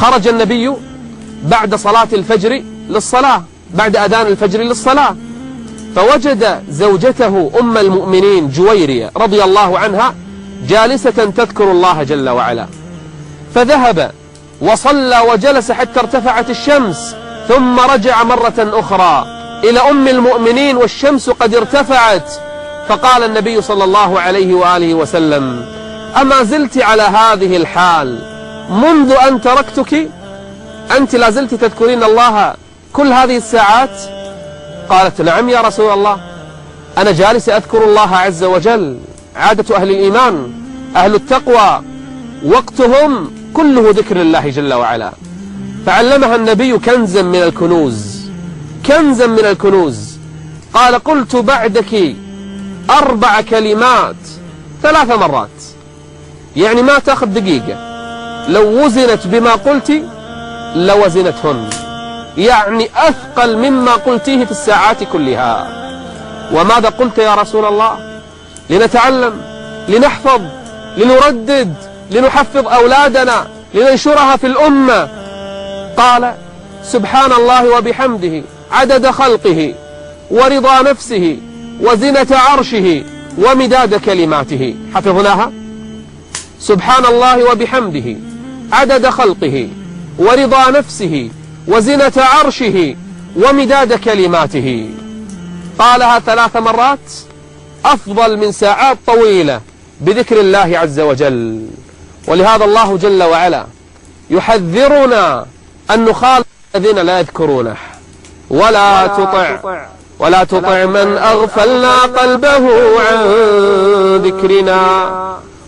خرج النبي بعد صلاة الفجر للصلاة بعد أذان الفجر للصلاة. فوجد زوجته أم المؤمنين جويرية رضي الله عنها جالسة تذكر الله جل وعلا. فذهب وصلى وجلس حتى ارتفعت الشمس ثم رجع مرة أخرى إلى أم المؤمنين والشمس قد ارتفعت. فقال النبي صلى الله عليه وآله وسلم أما زلت على هذه الحال منذ أن تركتك أنت لازلت تذكرين الله كل هذه الساعات؟ قالت نعم يا رسول الله. أنا جالس أذكر الله عز وجل. عادة أهل الإيمان أهل التقوى وقتهم كله ذكر الله جل وعلا. فعلمها النبي كنزا من الكنوز كنزا من الكنوز. قال قلت بعدك أربع كلمات ثلاث مرات. يعني ما تأخذ دقيقة. لو وزنت بما قلت لوزنتهن. يعني أثقل مما قلتيه في الساعات كلها. وماذا قلت يا رسول الله؟ لنتعلم لنحفظ لنردد لنحفظ أولادنا لننشرها في الأمة. قال سبحان الله وبحمده عدد خلقه ورضا نفسه وزنة عرشه ومداد كلماته. حفظناها؟ سبحان الله وبحمده عدد خلقه ورضا نفسه وزنة عرشه ومداد كلماته. قالها ثلاث مرات أفضل من ساعات طويلة بذكر الله عز وجل. ولهذا الله جل وعلا يحذرنا أن نخالف الذين لا يذكرونه. ولا تطع. ولا تطع من أغفلنا قلبه عن ذكرنا.